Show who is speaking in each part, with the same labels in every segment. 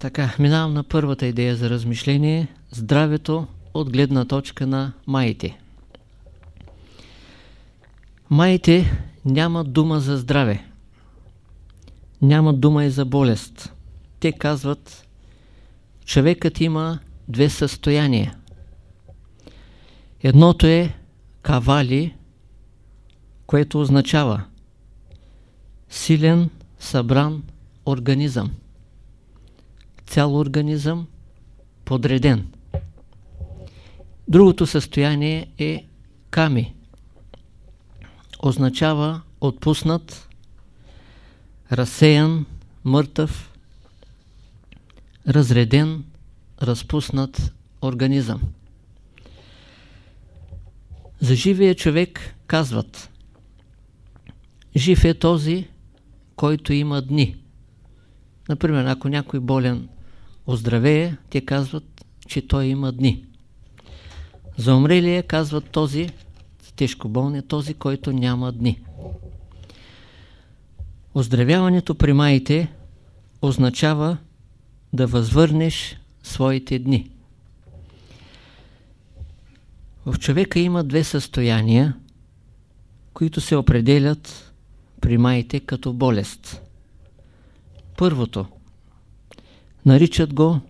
Speaker 1: Така, минавам на първата идея за размишление – здравето от гледна точка на майите. Майите нямат дума за здраве. Нямат дума и за болест. Те казват, човекът има две състояния. Едното е кавали, което означава силен, събран организъм. Цял организъм подреден. Другото състояние е ками. Означава отпуснат, разсеян, мъртъв, разреден, разпуснат организъм. За живия човек казват Жив е този, който има дни. Например, ако някой болен оздравее, те казват, че той има дни. За умрелия казват този, тежко болния, този, който няма дни. Оздравяването при майите означава да възвърнеш своите дни. В човека има две състояния, които се определят при майите като болест. Първото. Наричат го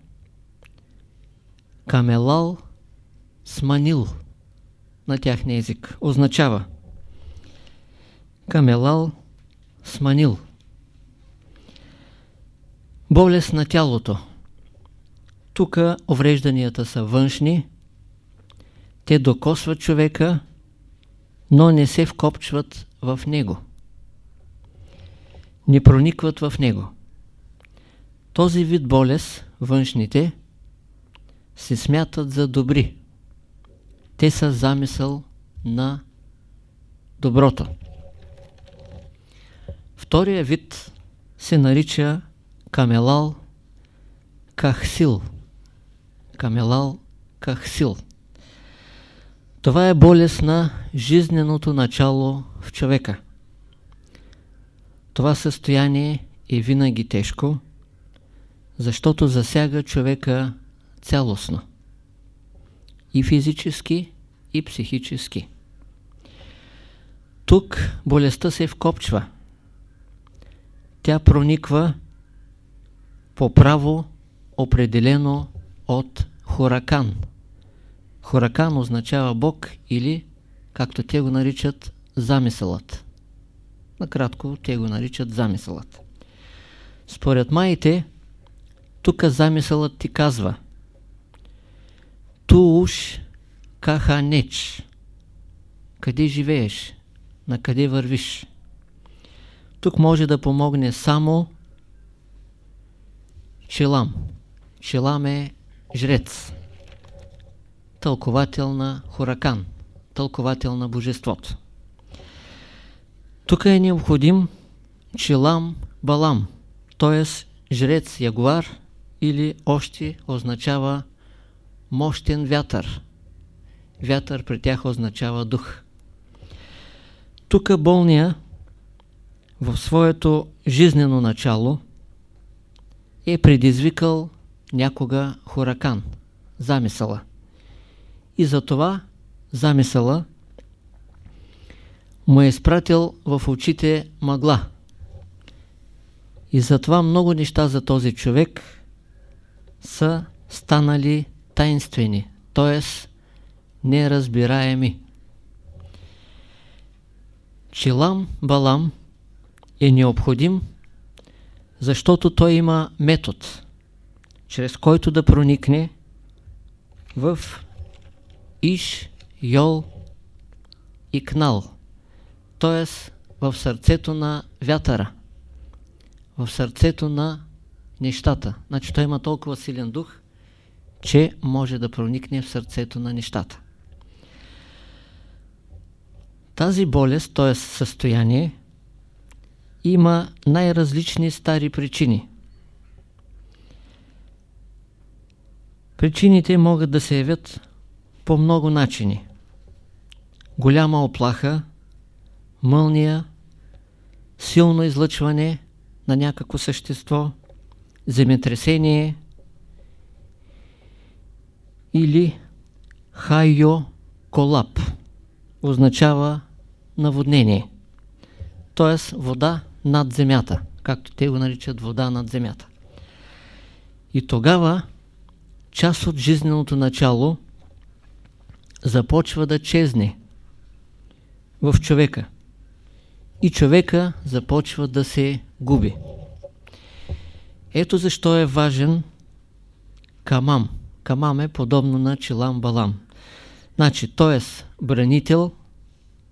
Speaker 1: камелал сманил на тяхния език. Означава камелал сманил. Болест на тялото. Тук уврежданията са външни. Те докосват човека, но не се вкопчват в него. Не проникват в него. Този вид болест, външните, се смятат за добри. Те са замисъл на доброто. Втория вид се нарича камелал кахсил. Камелал кахсил. Това е болест на жизненото начало в човека. Това състояние е винаги тежко, защото засяга човека цялостно. И физически, и психически. Тук болестта се вкопчва. Тя прониква по право определено от Хуракан. Хуракан означава Бог или, както те го наричат, замисълът. Накратко, те го наричат замисълът. Според маите, тук замисълът ти казва Ту уж каханеч. Къде живееш? На къде вървиш? Тук може да помогне само Челам. Челам е жрец. Тълковател на Хуракан. Тълковател на Божеството. Тук е необходим Челам Балам, т.е. жрец Ягуар или още означава мощен вятър. Вятър при тях означава дух. Тук болния в своето жизнено начало е предизвикал някога хуракан, замисъла. И затова замисъла му е изпратил в очите мъгла. И затова много неща за този човек са станали тайнствени, т.е. неразбираеми. Чилам Балам е необходим, защото той има метод, чрез който да проникне в Иш, Йол и Кнал, т.е. в сърцето на вятъра, в сърцето на нещата. Значи той има толкова силен дух, че може да проникне в сърцето на нещата. Тази болест, т.е. състояние, има най-различни стари причини. Причините могат да се явят по много начини. Голяма оплаха, мълния, силно излъчване на някакво същество, земетресение или хайо колап означава наводнение, т.е. вода над земята, както те го наричат вода над земята. И тогава част от жизненото начало започва да чезне в човека и човека започва да се губи. Ето защо е важен камам. Камам е подобно на чилам балам. Значи, т.е. бранител,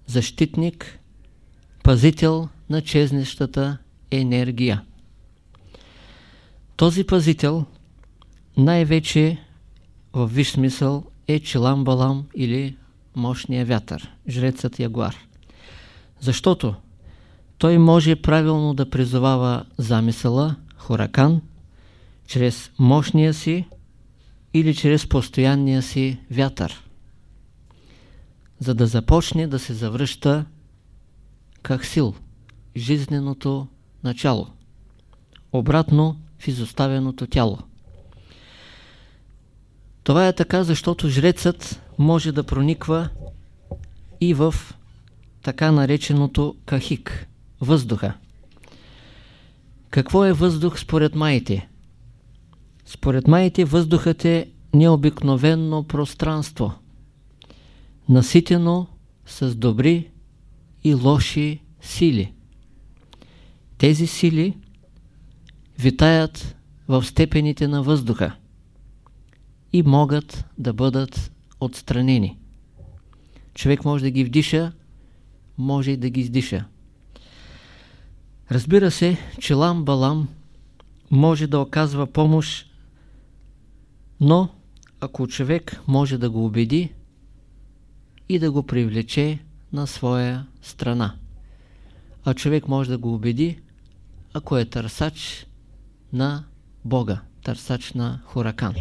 Speaker 1: защитник, пазител на чезнещата енергия. Този пазител най-вече в виш смисъл е Чилам Балам или мощния вятър, жрецът Ягуар. Защото той може правилно да призовава замисъла, Хоракан, чрез мощния си или чрез постоянния си вятър, за да започне да се завръща сил, жизненото начало, обратно в изоставеното тяло. Това е така, защото жрецът може да прониква и в така нареченото кахик, въздуха. Какво е въздух според майите? Според майите въздухът е необикновенно пространство, наситено с добри и лоши сили. Тези сили витаят в степените на въздуха и могат да бъдат отстранени. Човек може да ги вдиша, може и да ги издиша. Разбира се, че Лам Балам може да оказва помощ, но ако човек може да го убеди и да го привлече на своя страна. А човек може да го убеди, ако е търсач на Бога, търсач на Хуракан.